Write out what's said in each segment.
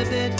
a bit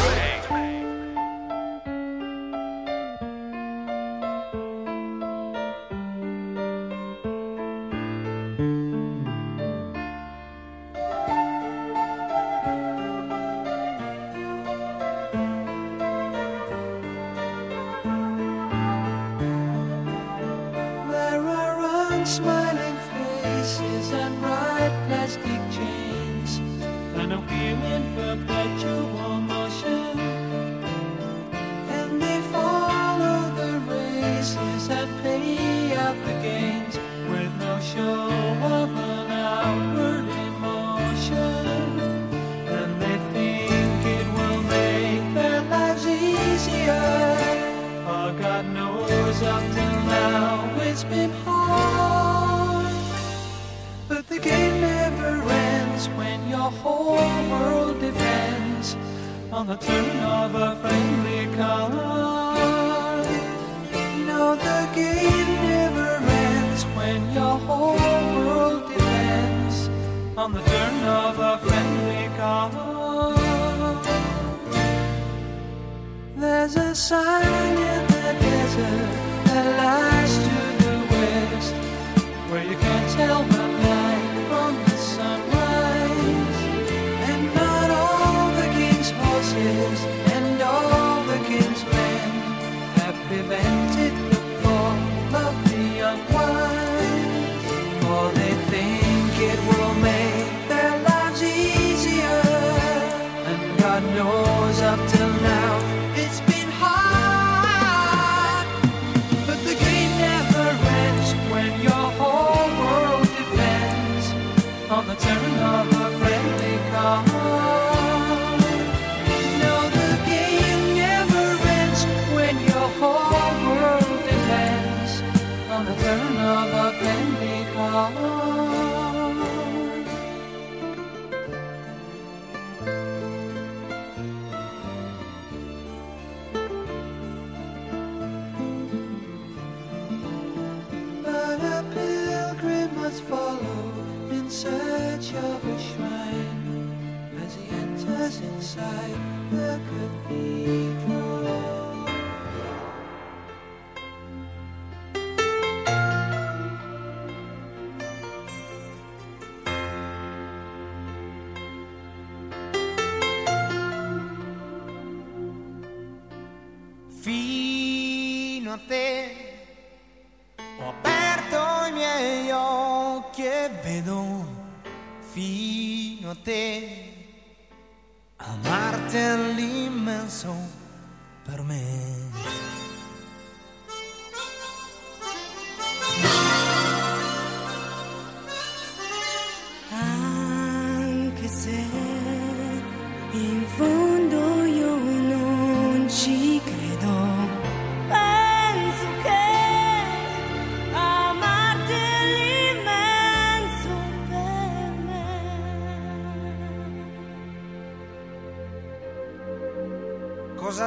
smiling faces and bright plastic chains and a feeling perpetual. on the turn of a friendly car. No, the game never ends when your whole world depends on the turn of a friendly car. There's a sign in the desert that lies to the west where you can't tell the Happy men have.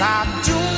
I do.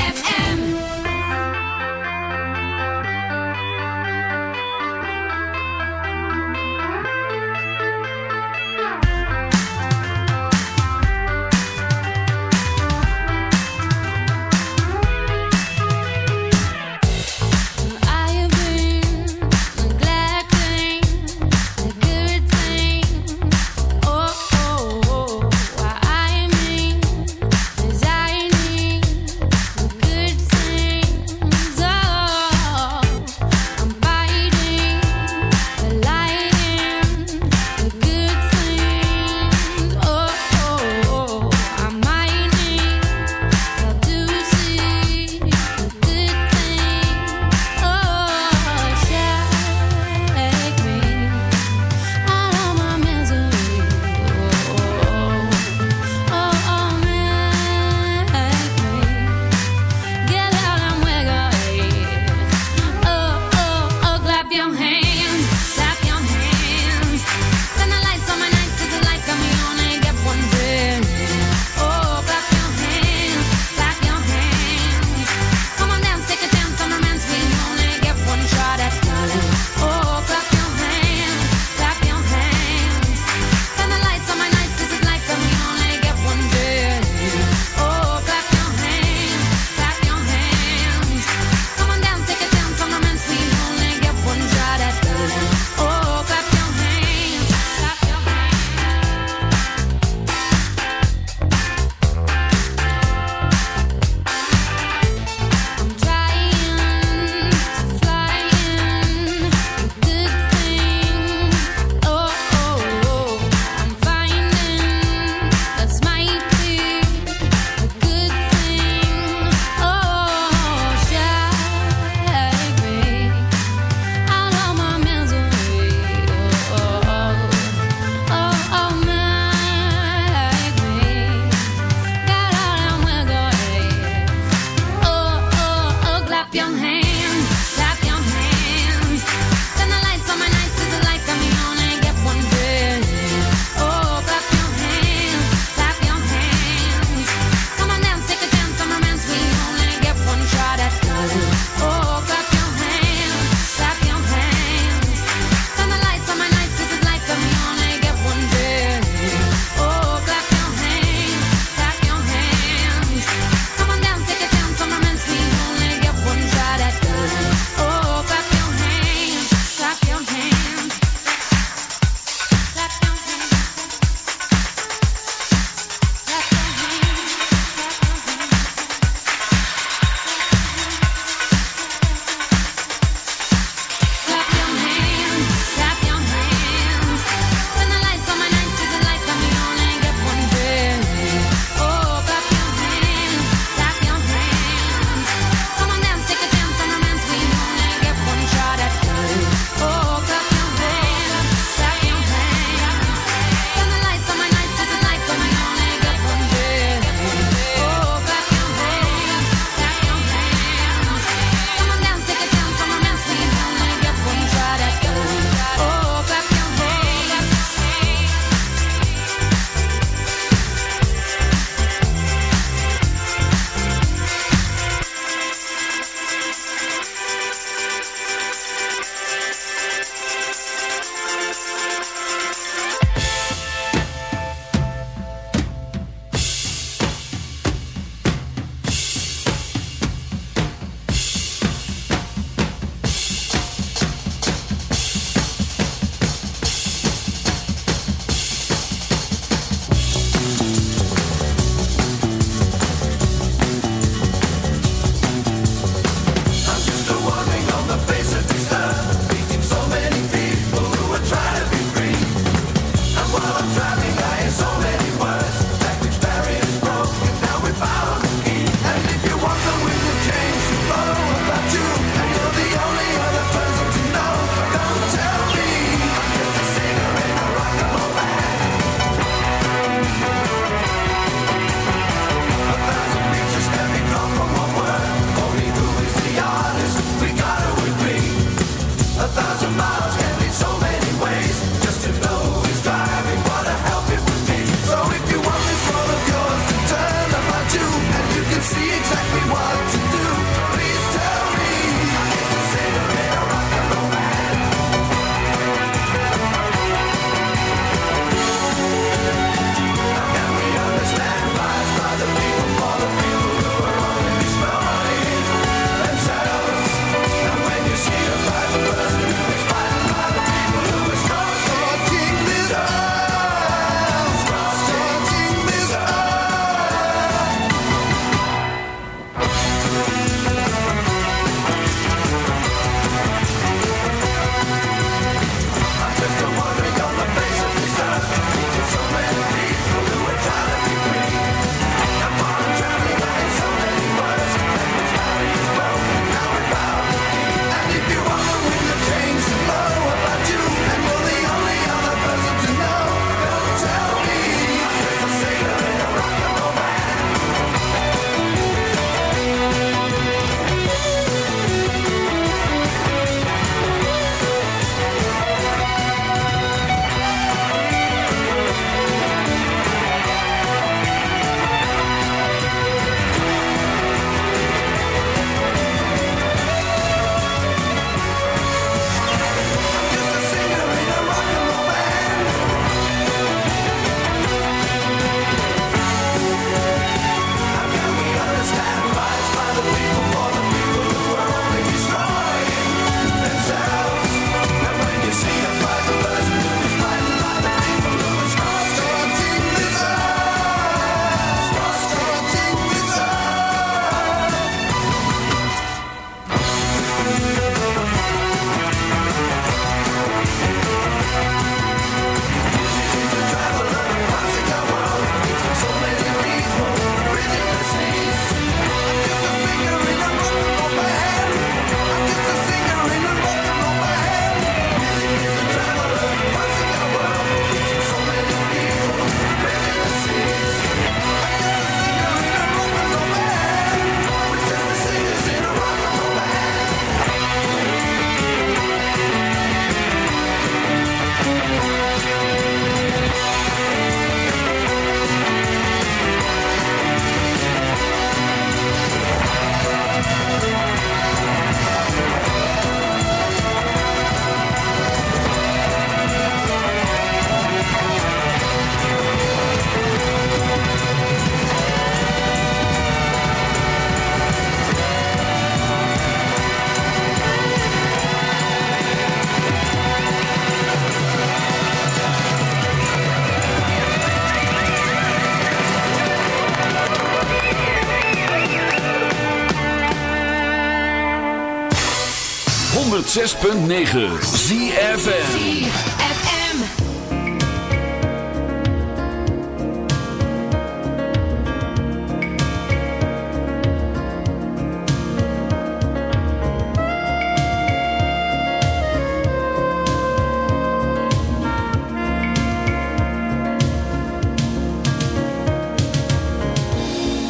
106.9 ZFM ZFM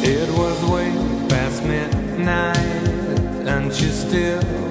It was way past midnight And she still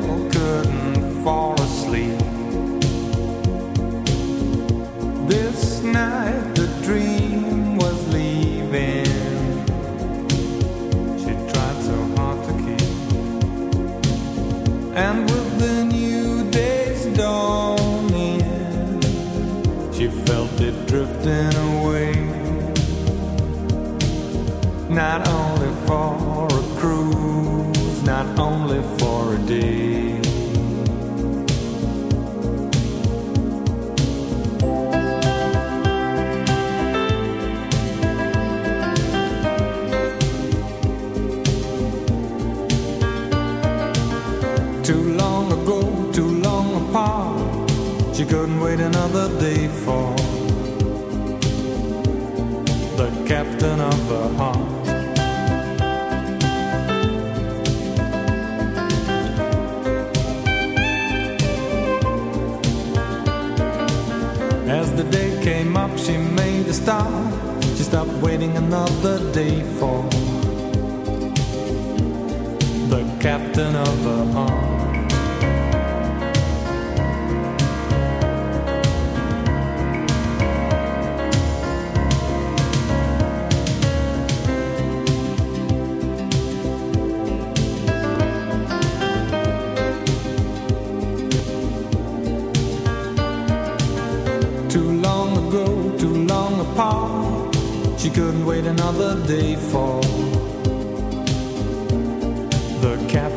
the captain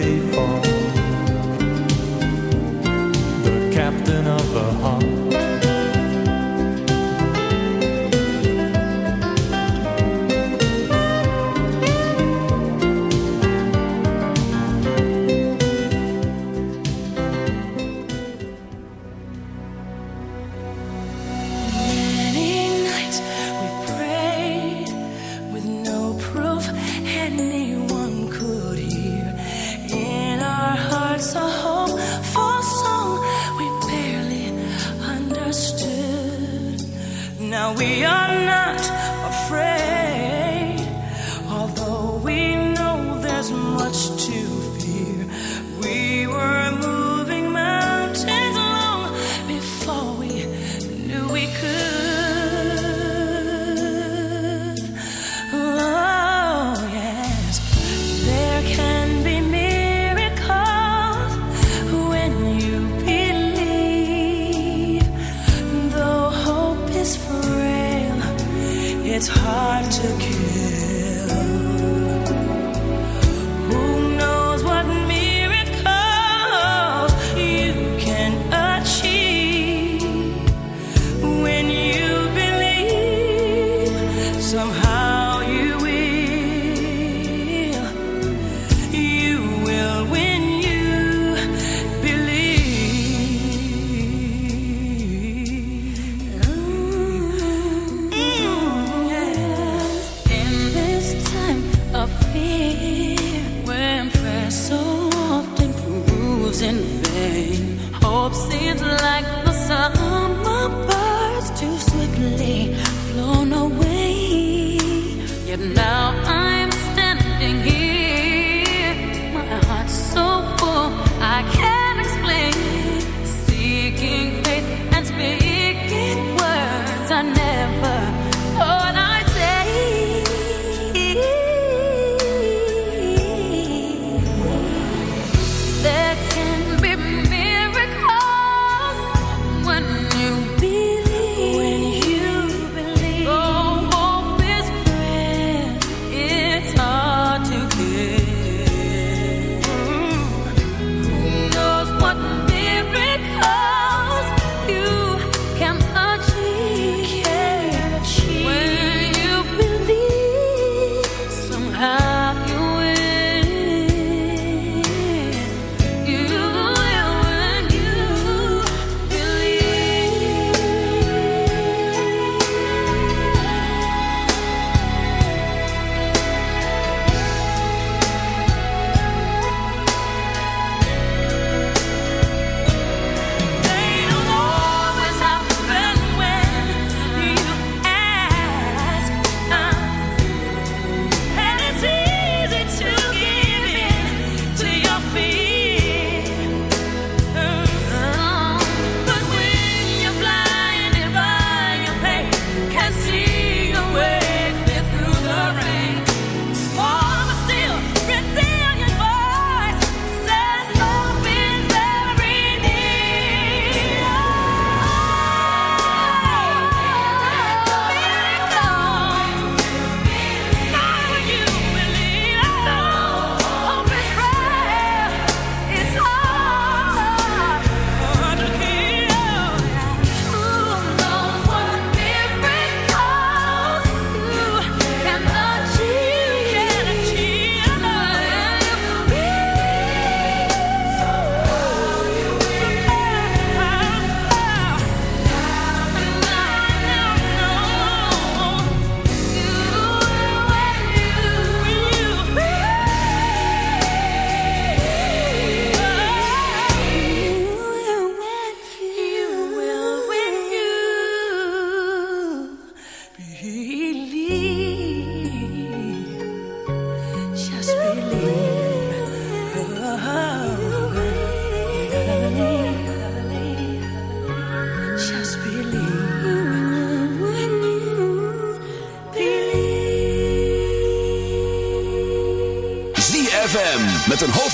away from now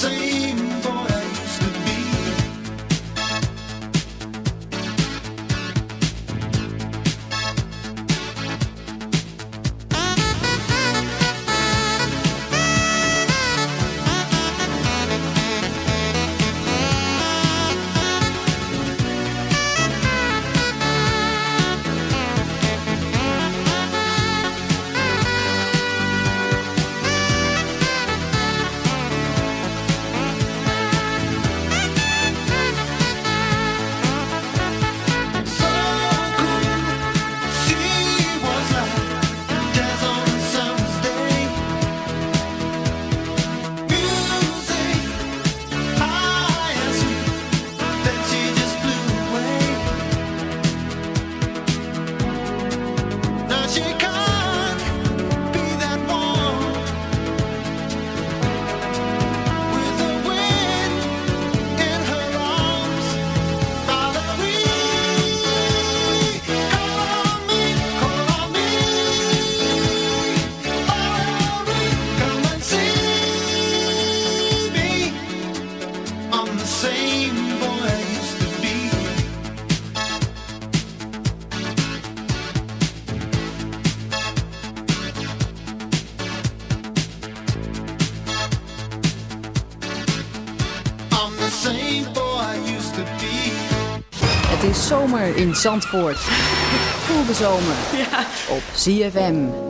see. zomer in Zandvoort. Voel de zomer ja. op ZFM.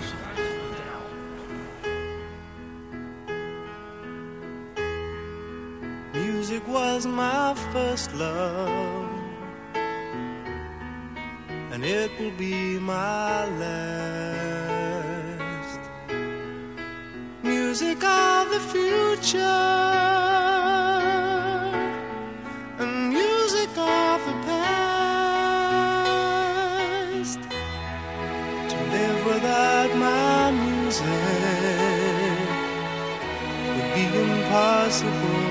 impossible.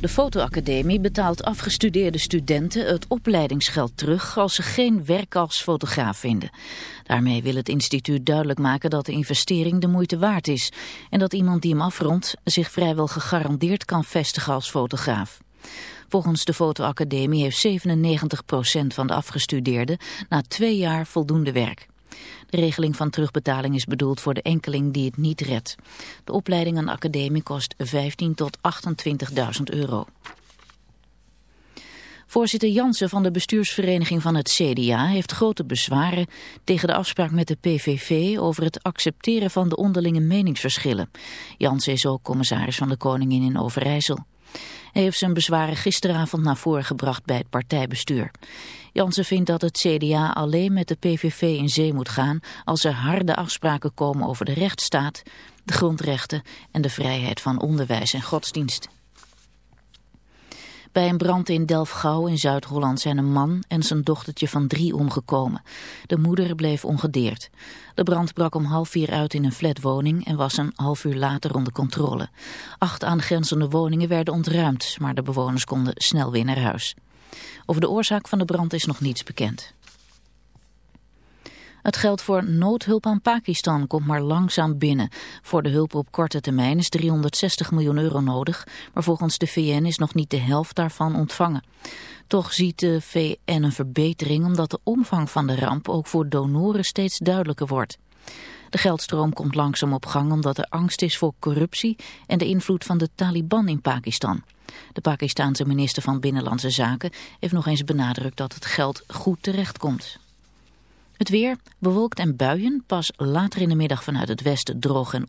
De fotoacademie betaalt afgestudeerde studenten het opleidingsgeld terug als ze geen werk als fotograaf vinden. Daarmee wil het instituut duidelijk maken dat de investering de moeite waard is en dat iemand die hem afrondt zich vrijwel gegarandeerd kan vestigen als fotograaf. Volgens de fotoacademie heeft 97% van de afgestudeerden na twee jaar voldoende werk. De regeling van terugbetaling is bedoeld voor de enkeling die het niet redt. De opleiding aan de academie kost 15 tot 28.000 euro. Voorzitter Jansen van de bestuursvereniging van het CDA heeft grote bezwaren tegen de afspraak met de PVV over het accepteren van de onderlinge meningsverschillen. Jansen is ook commissaris van de Koningin in Overijssel. Hij heeft zijn bezwaren gisteravond naar voren gebracht bij het partijbestuur. Jansen vindt dat het CDA alleen met de PVV in zee moet gaan als er harde afspraken komen over de rechtsstaat, de grondrechten en de vrijheid van onderwijs en godsdienst. Bij een brand in Delfgauw in Zuid-Holland zijn een man en zijn dochtertje van drie omgekomen. De moeder bleef ongedeerd. De brand brak om half vier uit in een flatwoning en was een half uur later onder controle. Acht aangrenzende woningen werden ontruimd, maar de bewoners konden snel weer naar huis. Over de oorzaak van de brand is nog niets bekend. Het geld voor noodhulp aan Pakistan komt maar langzaam binnen. Voor de hulp op korte termijn is 360 miljoen euro nodig, maar volgens de VN is nog niet de helft daarvan ontvangen. Toch ziet de VN een verbetering omdat de omvang van de ramp ook voor donoren steeds duidelijker wordt. De geldstroom komt langzaam op gang omdat er angst is voor corruptie en de invloed van de Taliban in Pakistan. De Pakistanse minister van Binnenlandse Zaken heeft nog eens benadrukt dat het geld goed terechtkomt. Het weer, bewolkt en buien, pas later in de middag vanuit het westen droog en